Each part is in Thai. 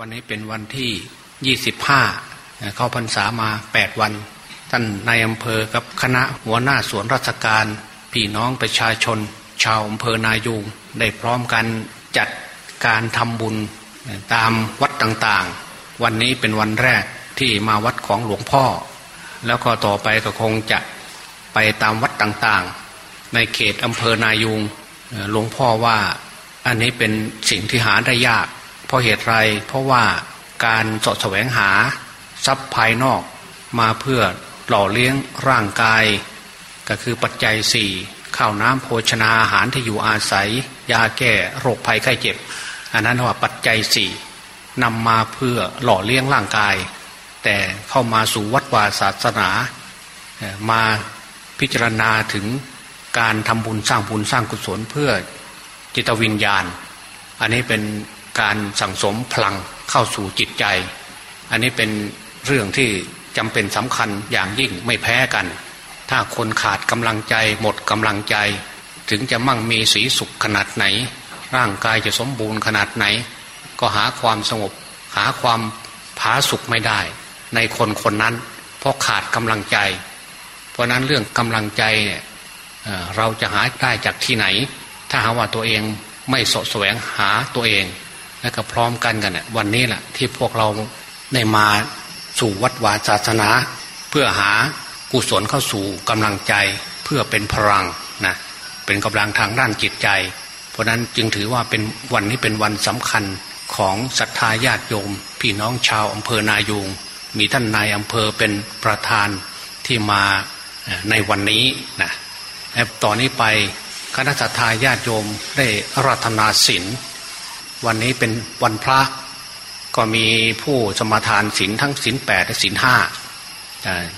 วันนี้เป็นวันที่ยี่สิบห้าเข้าพรรษามาแปดวัน ท่านนายอำเภอกับคณะหัวหน้าสวนราชการ พี่น้องประชาชน ชาวอำเภอนายูงได้พร้อมกันจัดการทำบุญตามวัดต่างๆ วันนี้เป็นวันแรกที่มาวัดของหลวงพ่อ แล้วก็ต่อไปก็คงจะไปตามวัดต่างๆ ในเขตอำเภอนายูงหลวงพ่อว่าอันนี้เป็นสิ่งที่หาได้ยาก เพราะเหตุไรเพราะว่าการสดแสวงหาทรัพย์ภายนอกมาเพื่อหล่อเลี้ยงร่างกาย ก็คือปัจจัยสี่ข้าวน้ำโภชนาอาหารที่อยู่อาศัย ยาแก้โรคภัยไข้เจ็บ อันนั้นว่าปัจจัยสี่นำมาเพื่อหล่อเลี้ยงร่างกาย แต่เข้ามาสู่วัดวาศาสนา มาพิจารณาถึงการทำบุญสร้างบุญสร้างกุศลเพื่อจิตวิญญาณ อันนี้เป็น การสั่งสมพลังเข้าสู่จิตใจ อันนี้เป็นเรื่องที่จำเป็นสำคัญอย่างยิ่งไม่แพ้กัน ถ้าคนขาดกำลังใจ หมดกำลังใจ ถึงจะมั่งมีสีสุขขนาดไหน ร่างกายจะสมบูรณ์ขนาดไหน ก็หาความสงบ หาความผาสุขไม่ได้ ในคนคนนั้น เพราะขาดกำลังใจ เพราะนั้นเรื่องกำลังใจเนี่ยเราจะหาได้จากที่ไหน ถ้าหาว่าตัวเองไม่สดแสวงหาตัวเอง และก็พร้อมกันกันเนี่ยวันนี้แหละที่พวกเราได้มาสู่วัดวาศาสนา เพื่อหากุศลเข้าสู่กำลังใจเพื่อเป็นพลังนะเป็นกำลังทางด้านจิตใจ เพราะนั้นจึงถือว่าเป็นวันนี้เป็นวันสำคัญของศรัทธาญาติโยม พี่น้องชาวอำเภอนายูงมีท่านนายอำเภอเป็นประธานที่มาในวันนี้นะต่อนนี้ไปคณะศรัทธาญาติโยมได้รัตนาศิน วันนี้เป็นวันพระ ก็มีผู้สมาทานศีลทั้งศีลแปดและศีลห้า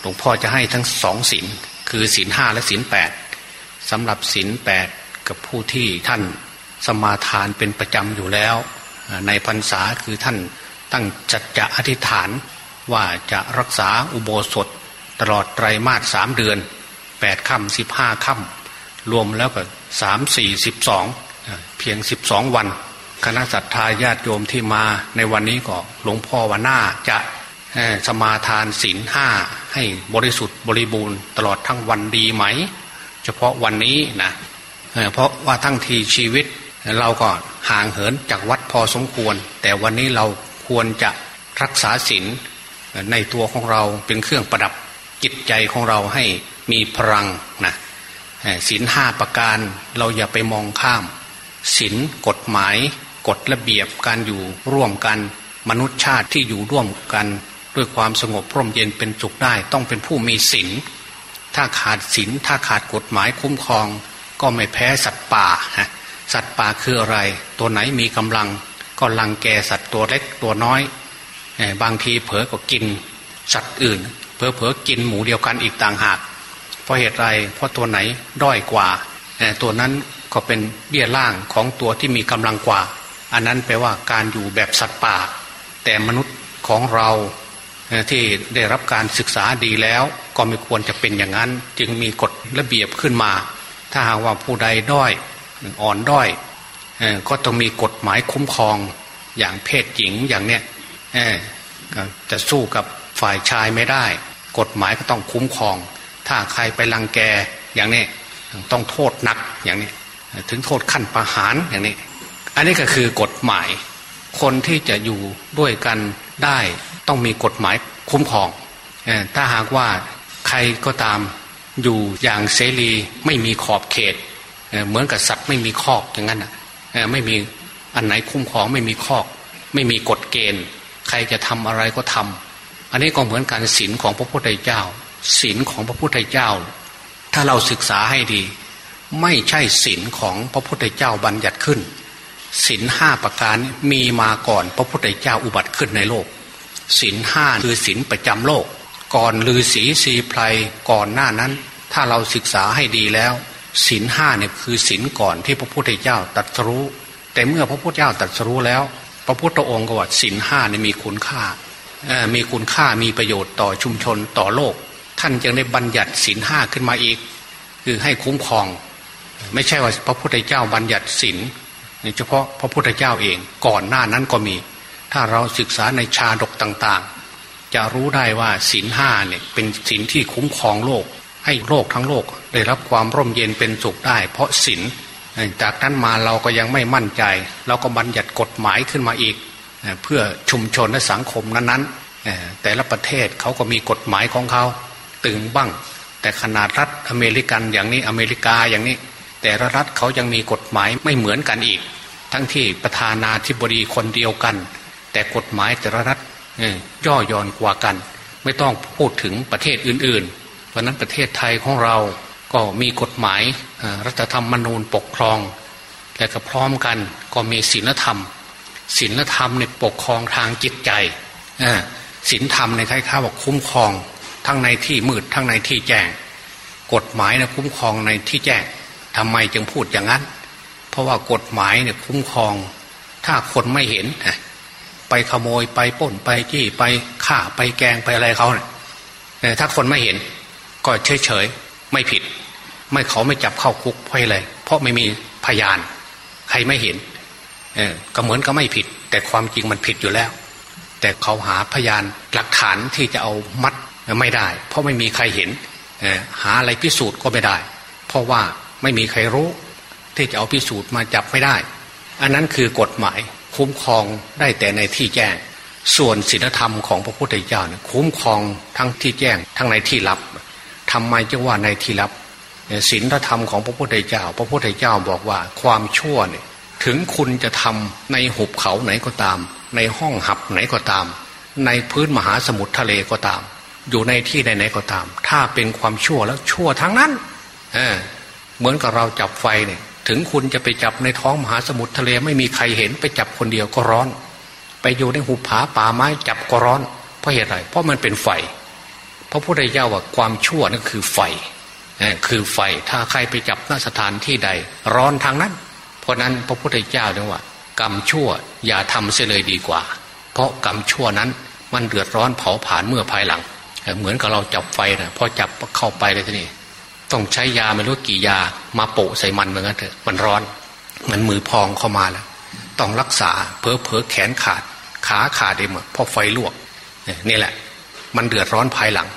หลวงพ่อจะให้ทั้งสองศีลคือศีลห้าและศีลแปดสำหรับศีลแปดกับผู้ที่ท่านสมาทานเป็นประจำอยู่แล้ว ในพรรษาคือท่านตั้งจัดจะอธิษฐานว่าจะรักษาอุโบสถ ตลอดไตรมาสสามเดือนแปดค่ำสิบห้าค่ำรวมแล้วก็สามสี่สิบสองเพียงสิบสองวัน คณะสัตยาญาติโยมที่มาในวันนี้ก็หลวงพ่อวันหน้าจะสมาทานศีลห้าให้บริสุทธิ์บริบูรณ์ตลอดทั้งวันดีไหม เฉพาะวันนี้นะเพราะว่าทั้งทีชีวิตเราก็ห่างเหินจากวัดพอสมควร แต่วันนี้เราควรจะรักษาศีลในตัวของเราเป็นเครื่องประดับจิตใจของเราให้มีพลังนะศีลห้าประการเราอย่าไปมองข้ามศีลกฎหมาย กฎระเบียบการอยู่ร่วมกัน มนุษยชาติที่อยู่ร่วมกัน ด้วยความสงบพร่มเย็นเป็นสุขได้ ต้องเป็นผู้มีศีลถ้าขาดศีลถ้าขาดกฎหมายคุ้มครอง ก็ไม่แพ้สัตว์ป่าฮะสัตว์ป่าคืออะไร ตัวไหนมีกำลัง ก็ลังแกสัตว์ตัวเล็กตัวน้อย บางทีเผลอก็กินสัตว์อื่นเผลอเผลอกินหมูเดียวกันอีกต่างหาก เพราะเหตุไรเพราะตัวไหนด้อยกว่า ตัวนั้นก็เป็นเบี้ยล่างของตัวที่มีกำลังกว่า อันนั้นแปลว่าการอยู่แบบสัตว์ป่า แต่มนุษย์ของเราที่ได้รับการศึกษาดีแล้วก็ไม่ควรจะเป็นอย่างนั้น จึงมีกฎระเบียบขึ้นมา ถ้าหากว่าผู้ใดด้อยอ่อนด้อยก็ต้องมีกฎหมายคุ้มครองอย่างเพศหญิงอย่างเนี้ยจะสู้กับฝ่ายชายไม่ได้ กฎหมายก็ต้องคุ้มครอง ถ้าใครไปลังแกอย่างนี้ต้องโทษหนักอย่างนี้ถึงโทษขั้นประหารอย่างนี้ อันนี้ก็คือกฎหมาย คนที่จะอยู่ด้วยกันได้ต้องมีกฎหมายคุ้มครอง ถ้าหากว่าใครก็ตามอยู่อย่างเสรีไม่มีขอบเขต เหมือนกับสัตว์ไม่มีคอกอย่างนั้นไม่มีอันไหนคุ้มครองไม่มีคอก ไม่มีกฎเกณฑ์ ใครจะทำอะไรก็ทำอันนี้ก็เหมือนการศีลของพระพุทธเจ้าศีลของพระพุทธเจ้า ถ้าเราศึกษาให้ดี ไม่ใช่ศีลของพระพุทธเจ้าบัญญัติขึ้น ศีลห้าประการมีมาก่อนพระพุทธเจ้าอุบัติขึ้นในโลกศีลห้าคือศีลประจำโลก ก่อนลือศีสีไพรก่อนหน้านั้น ถ้าเราศึกษาให้ดีแล้วศีลห้าเนี่ยคือศีลก่อนที่พระพุทธเจ้าตรัสรู้ แต่เมื่อพระพุทธเจ้าตรัสรู้แล้ว พระพุทธองค์ก็ว่าศีลห้าเนี่ยมีคุณค่ามีคุณค่ามีประโยชน์ต่อชุมชนต่อโลก ท่านจึงได้บัญญัติศีลห้าขึ้นมาอีก คือให้คุ้มครอง ไม่ใช่ว่าพระพุทธเจ้าบัญญัติศีล เฉพาะพระพุทธเจ้าเองก่อนหน้านั้นก็มี ถ้าเราศึกษาในชาดกต่างๆ จะรู้ได้ว่าศีลห้าเนี่ยเป็นศีลที่คุ้มครองโลก ให้โลกทั้งโลก ได้รับความร่มเย็นเป็นสุขได้ เพราะศีลจากนั้นมาเราก็ยังไม่มั่นใจ เราก็บัญญัติกฎหมายขึ้นมาอีก เพื่อชุมชนและสังคมนั้นๆ แต่ละประเทศเขาก็มีกฎหมายของเขาตึงบ้าง แต่ขนาดรัฐอเมริกันอย่างนี้อเมริกาอย่างนี้ แต่ละรัฐเขายังมีกฎหมายไม่เหมือนกันอีก ทั้งที่ประธานาธิบดีคนเดียวกัน แต่กฎหมายแต่ละรัฐย่อหย่อนกว่ากัน ไม่ต้องพูดถึงประเทศอื่น ๆ เพราะนั้นประเทศไทยของเราก็มีกฎหมายรัฐธรรมนูญปกครอง และก็พร้อมกันก็มีศีลธรรมศีลธรรมในปกครองทางจิตใจศีลธรรมในคล้ายๆว่าคุ้มครอง ทั้งในที่มืดทั้งในที่แจ้ง กฎหมายนะคุ้มครองในที่แจ้งทำไมจึงพูดอย่างนั้น เพราะว่ากฎหมายเนี่ยคุ้มครอง ถ้าคนไม่เห็นไปขโมยไปป้นไปจี้ไปฆ่าไปแกงไปอะไรเขาเนี่ยถ้าคนไม่เห็น ก็เฉยเฉยไม่ผิด ไม่เขาไม่จับเข้าคุกเพราะอะไรเพราะไม่มีพยาน ใครไม่เห็นเออก็เหมือนก็ไม่ผิด แต่ความจริงมันผิดอยู่แล้ว แต่เขาหาพยานหลักฐานที่จะเอามัดไม่ได้ เพราะไม่มีใครเห็นหาอะไรพิสูจน์ก็ไม่ได้ เพราะว่าไม่มีใครรู้ ที่จะเอาพิสูจน์มาจับไม่ได้ อันนั้นคือกฎหมายคุ้มครองได้แต่ในที่แจ้ง ส่วนศีลธรรมของพระพุทธเจ้าเนี่ยคุ้มครองทั้งที่แจ้ง ทั้งในที่ลับทำไมจึงว่าในที่ลับศีลธรรมของพระพุทธเจ้า พระพุทธเจ้าบอกว่าความชั่วเนี่ยถึงคุณจะทำในหุบเขาไหนก็ตาม ในห้องหับไหนก็ตาม ในพื้นมหาสมุทรทะเลก็ตาม อยู่ในที่ใดๆก็ตาม ถ้าเป็นความชั่วแล้วชั่วทั้งนั้นเเหมือนกับเราจับไฟเนี่ย ถึงคุณจะไปจับในท้องมหาสมุทรทะเลไม่มีใครเห็นไปจับคนเดียวก็ร้อน ไปอยู่ในหุบผาป่าไม้จับก็ร้อน เพราะเหตุไรเพราะมันเป็นไฟพระผู้ใดเจ้าว่าความชั่วนั่นคือไฟคือไฟถ้าใครไปจับนสถานที่ใด ร้อนทางนั้น เพราะนั้นพระพุทธเจ้าเนี่ยว่า กรรมชั่วอย่าทำเสียเลยดีกว่า เพราะกรรมชั่วนั้นมันเดือดร้อนเผาผลาญเมื่อภายหลัง เหมือนกับเราจับไฟนะพอจับเข้าไปเลยทีนี้ ต้องใช้ยาไม่รู้กี่ยา มาโปะใส่มันเหมือนกันเถอะมันร้อน มันมือพองเข้ามาแล้วต้องรักษาเพอเพอแขนขาด ขาขาดเองหมดเพราะไฟลวกนี่แหละ มันเดือดร้อนภายหลัง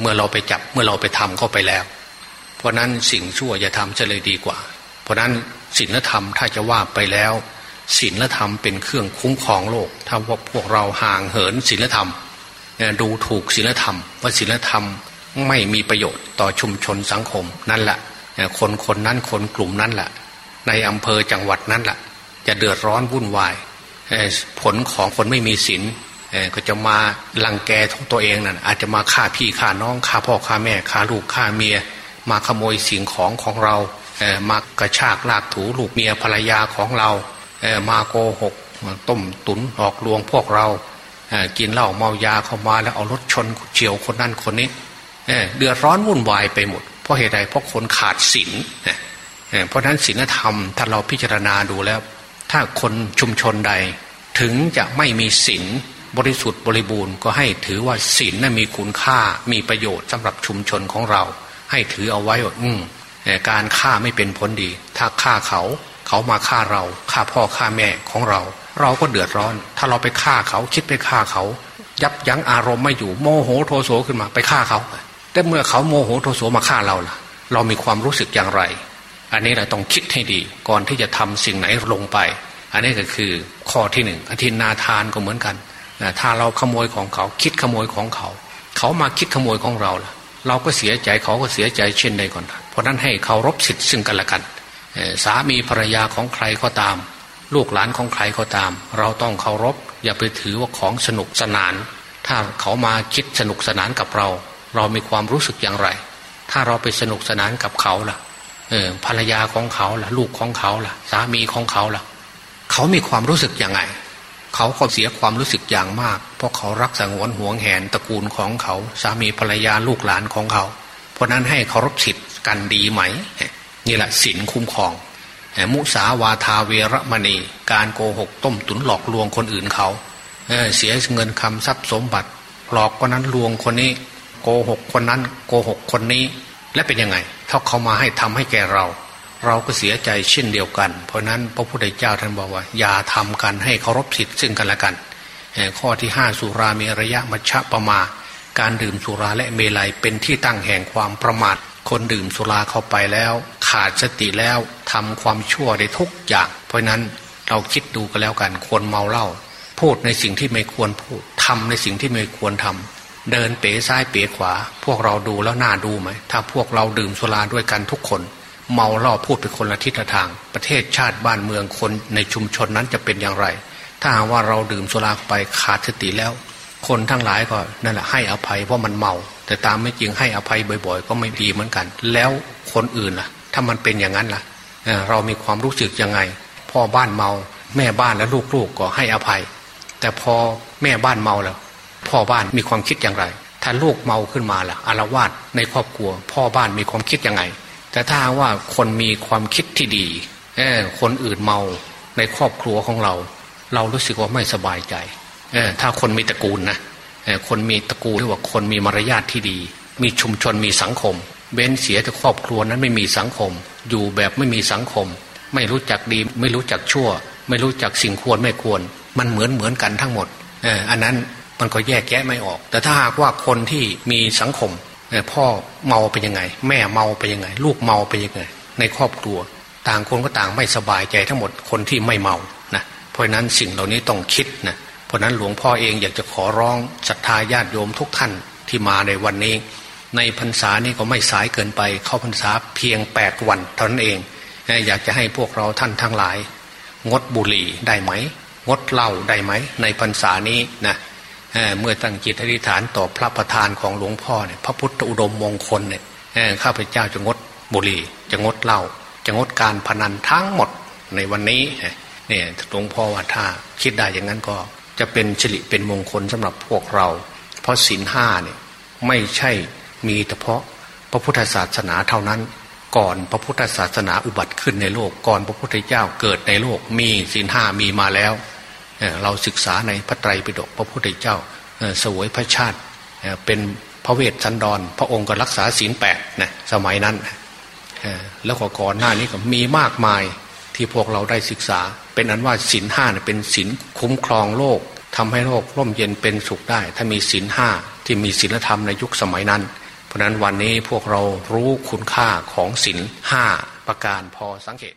เมื่อเราไปจับเมื่อเราไปทำเข้าไปแล้ว เพราะนั้นสิ่งชั่วอย่าทำจะเลยดีกว่า เพราะนั้นศีลธรรมถ้าจะว่าไปแล้วศีลธรรมเป็นเครื่องคุ้มครองโลก ถ้าว่าพวกเราห่างเหินศีลธรรมดูถูกศีลธรรมว่าศีลธรรม ไม่มีประโยชน์ต่อชุมชนสังคมนั่นแหละคนคนนั้นคนกลุ่มนั้นแหละในอำเภอจังหวัดนั้นแหละจะเดือดร้อนวุ่นวายผลของคนไม่มีศีลก็จะมาลังแกของตัวเองนั่นอาจจะมาฆ่าพี่ฆ่าน้องฆ่าพ่อฆ่าแม่ฆ่าลูกฆ่าเมีย มาขโมยสิ่งของของเรามากระชากลากถูลูกเมียภรรยาของเรามาโกหกต้มตุนออกลวงพวกเรากินเหล้าเมายาเข้ามาแล้วเอารถชนเฉียวคนนั้นคนนี้ เดือดร้อนวุ่นวายไปหมด เพราะเหตุใดเพราะคนขาดศีลเพราะนั้นศีลธรรมถ้าเราพิจารณาดูแล้ว ถ้าคนชุมชนใด ถึงจะไม่มีศีลบริสุทธิ์บริบูรณ์ก็ให้ถือว่าศีลนั้นมีคุณค่ามีประโยชน์สำหรับชุมชนของเรา ให้ถือเอาไว้ว่าอืมการฆ่าไม่เป็นผลดี ถ้าฆ่าเขาเขามาฆ่าเราฆ่าพ่อฆ่าแม่ของเรา เราก็เดือดร้อน ถ้าเราไปฆ่าเขาคิดไปฆ่าเขา ยับยั้งอารมณ์ไม่อยู่โมโหโทโสขึ้นมาไปฆ่าเขา แต่เมื่อเขาโมโหโทโสมาฆ่าเราล่ะ เรามีความรู้สึกอย่างไร อันนี้เราต้องคิดให้ดี ก่อนที่จะทำสิ่งไหนลงไป อันนี้ก็คือข้อที่หนึ่งอธินาทานก็เหมือนกันถ้าเราขโมยของเขาคิดขโมยของเขา เขามาคิดขโมยของเราล่ะ เราก็เสียใจเขาก็เสียใจเช่นใดก่อน เพราะนั้นให้เคารพสิทธิ์ซึ่งกันและกันสามีภรรยาของใครก็ตาม ลูกหลานของใครก็ตาม เราต้องเคารพ อย่าไปถือว่าของสนุกสนาน ถ้าเขามาคิดสนุกสนานกับเรา เรามีความรู้สึกอย่างไร ถ้าเราไปสนุกสนานกับเขาล่ะ เออภรรยาของเขาล่ะ ลูกของเขาล่ะ สามีของเขาล่ะ เขามีความรู้สึกยังไง เขาก็เสียความรู้สึกอย่างมาก เพราะเขารักสงวนห่วงแหนตระกูลของเขา สามีภรรยาลูกหลานของเขา เพราะนั้นให้เคารพสิทธิ์กันดีไหม นี่แหละศีลคุ้มครองมุสาวาทาเวรมณี การโกหกต้มตุนหลอกลวงคนอื่นเขาเเสียเงินคำทรัพย์สมบัติหลอกคนนั้นลวงคนนี้ โกหกคนนั้นโกหกคนนี้ และเป็นยังไง ถ้าเขามาให้ทำให้แก่เรา เราก็เสียใจเช่นเดียวกัน เพราะนั้นพระพุทธเจ้าท่านบอกว่า อย่าทำกันให้เคารพสิทธิ์ซึ่งกันและกัน ข้อที่ห้าสุราเมระยะมัชฌะประมา การดื่มสุราและเมลัยเป็นที่ตั้งแห่งความประมาทคนดื่มสุราเข้าไปแล้ว ขาดสติแล้วทำความชั่วได้ทุกอย่าง เพราะนั้นเราคิดดูกันแล้วกันคนเมาเหล้าพูดในสิ่งที่ไม่ควรพูดทำในสิ่งที่ไม่ควรทำ เดินเป๋ซ้ายเป๋ขวา พวกเราดูแล้วน่าดูไหม ถ้าพวกเราดื่มสุราด้วยกันทุกคน เมาเหล้าพูดไปคนละทิศทาง ประเทศชาติบ้านเมืองคนในชุมชนนั้นจะเป็นอย่างไร ถ้าว่าเราดื่มสุราไปขาดสติแล้ว คนทั้งหลายก็นั่นแหละให้อภัยเพราะมันเมา แต่ตามไม่จริงให้อภัยบ่อยๆ ก็ไม่ดีเหมือนกัน แล้วคนอื่นล่ะ ถ้ามันเป็นอย่างนั้นล่ะเเรามีความรู้สึกยังไง พ่อบ้านเมา แม่บ้านและลูกๆก็ให้อภัย แต่พอแม่บ้านเมาแล้ว พ่อบ้านมีความคิดอย่างไร ถ้าลูกเมาขึ้นมาล่ะอารวาสในครอบครัว พ่อบ้านมีความคิดยังไง แต่ถ้าว่าคนมีความคิดที่ดีเออคนอื่นเมาในครอบครัวของเรา เรารู้สึกว่าไม่สบายใจเออถ้าคนมีตระกูลนะเออคนมีตระกูลหรือว่าคนมีมารยาทที่ดี มีชุมชนมีสังคมเบ้นเสียแต่ครอบครัวนั้นไม่มีสังคม อยู่แบบไม่มีสังคม ไม่รู้จักดี ไม่รู้จักชั่ว ไม่รู้จักสิ่งควรไม่ควร มันเหมือนเหมือนกันทั้งหมดเอออันนั้น มันก็แยกแยะไม่ออก แต่ถ้าหากว่าคนที่มีสังคมพ่อเมาเป็นยังไง แม่เมาเป็นยังไง ลูกเมาเป็นยังไง ในครอบครัว ต่างคนก็ต่างไม่สบายใจทั้งหมดคนที่ไม่เมานะเพราะนั้นสิ่งเหล่านี้ต้องคิดนะเพราะนั้นหลวงพ่อเองอยากจะขอร้องศรัทธาญาติโยมทุกท่านที่มาในวันนี้ ในพรรษานี้ก็ไม่สายเกินไป เข้าพรรษาเพียงแปดวันเท่านั้นเอง อยากจะให้พวกเราท่านทั้งหลาย งดบุหรี่ได้ไหม งดเหล้าได้ไหม ในพรรษานี้นะ เมื่อตั้งจิตอธิษฐานต่อพระประธานของหลวงพ่อเนี่ยพระพุทธอุดมมงคลเนี่ยข้าพเจ้าจะงดบุหรี่ จะงดเหล้าจะงดการพนันทั้งหมดในวันนี้เนี่ยหลวงพ่อว่าถ้าคิดได้อย่างนั้นก็จะเป็นฉลิเป็นมงคลสำหรับพวกเรา เพราะศีลห้าเนี่ยไม่ใช่มีเฉพาะพระพุทธศาสนาเท่านั้น ก่อนพระพุทธศาสนาอุบัติขึ้นในโลก ก่อนพระพุทธเจ้าเกิดในโลกมีศีลห้ามีมาแล้ว เราศึกษาในพระไตรปิฎกพระพุทธเจ้าสวยพระชาติเป็นพระเวทสันดร พระองค์ก็รักษาศีลแปดนะสมัยนั้นแล้วก็ก่อนหน้านี้ก็มีมากมายที่พวกเราได้ศึกษา เป็นอันว่าศีลห้าเป็นศีลคุ้มครองโลกทำให้โลกร่มเย็นเป็นสุขได้ ถ้ามีศีลห้าที่มีศีลธรรมในยุคสมัยนั้น เพราะนั้นวันนี้พวกเรารู้คุณค่าของศีลห้าประการพอสังเกต